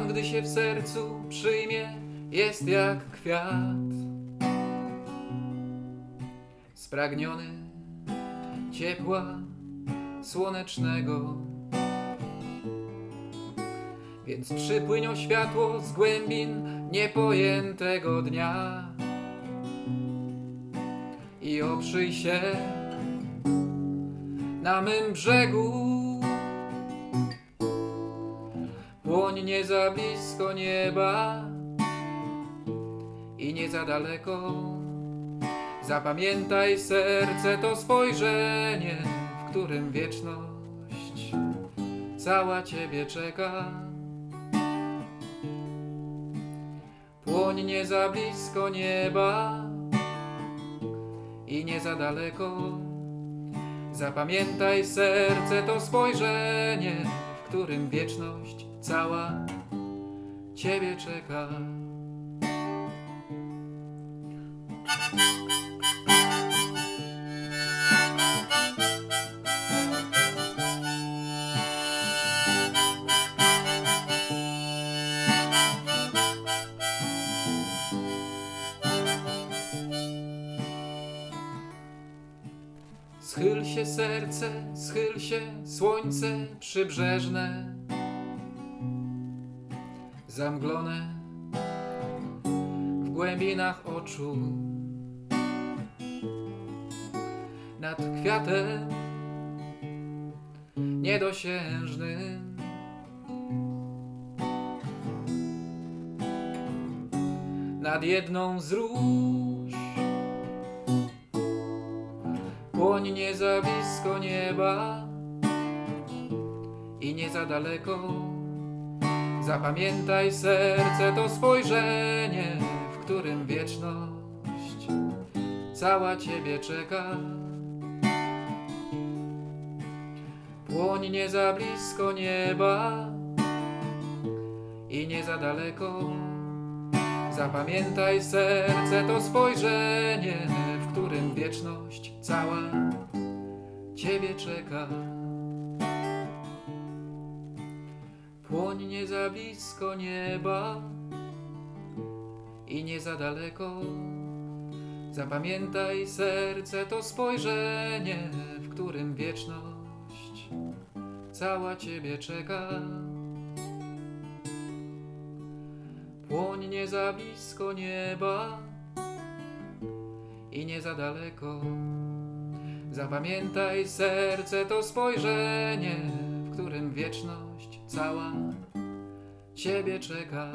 gdy się w sercu przyjmie, jest jak kwiat. Spragniony ciepła słonecznego. Więc przypłyń o światło z głębin niepojętego dnia i oprzyj się na mym brzegu. Płoń nie za blisko nieba i nie za daleko. Zapamiętaj serce to spojrzenie, w którym wieczność cała ciebie czeka. Płoń nie za blisko nieba i nie za daleko. Zapamiętaj serce to spojrzenie, w którym wieczność cała ciebie czeka. Schyl się serce, schyl się słońce przybrzeżne, zamglone w głębinach oczu. Nad kwiatem niedosiężnym nad jedną z róż Płoń nie za blisko nieba i nie za daleko. Zapamiętaj serce to spojrzenie, w którym wieczność cała ciebie czeka. Płoń nie za blisko nieba i nie za daleko. Zapamiętaj serce to spojrzenie, w którym wieczność cała ciebie czeka. Płoń nie za blisko nieba i nie za daleko. Zapamiętaj serce to spojrzenie, w którym wieczność cała ciebie czeka. Płoń nie za blisko nieba i nie za daleko. Zapamiętaj serce to spojrzenie, w którym wieczność cała Ciebie czeka.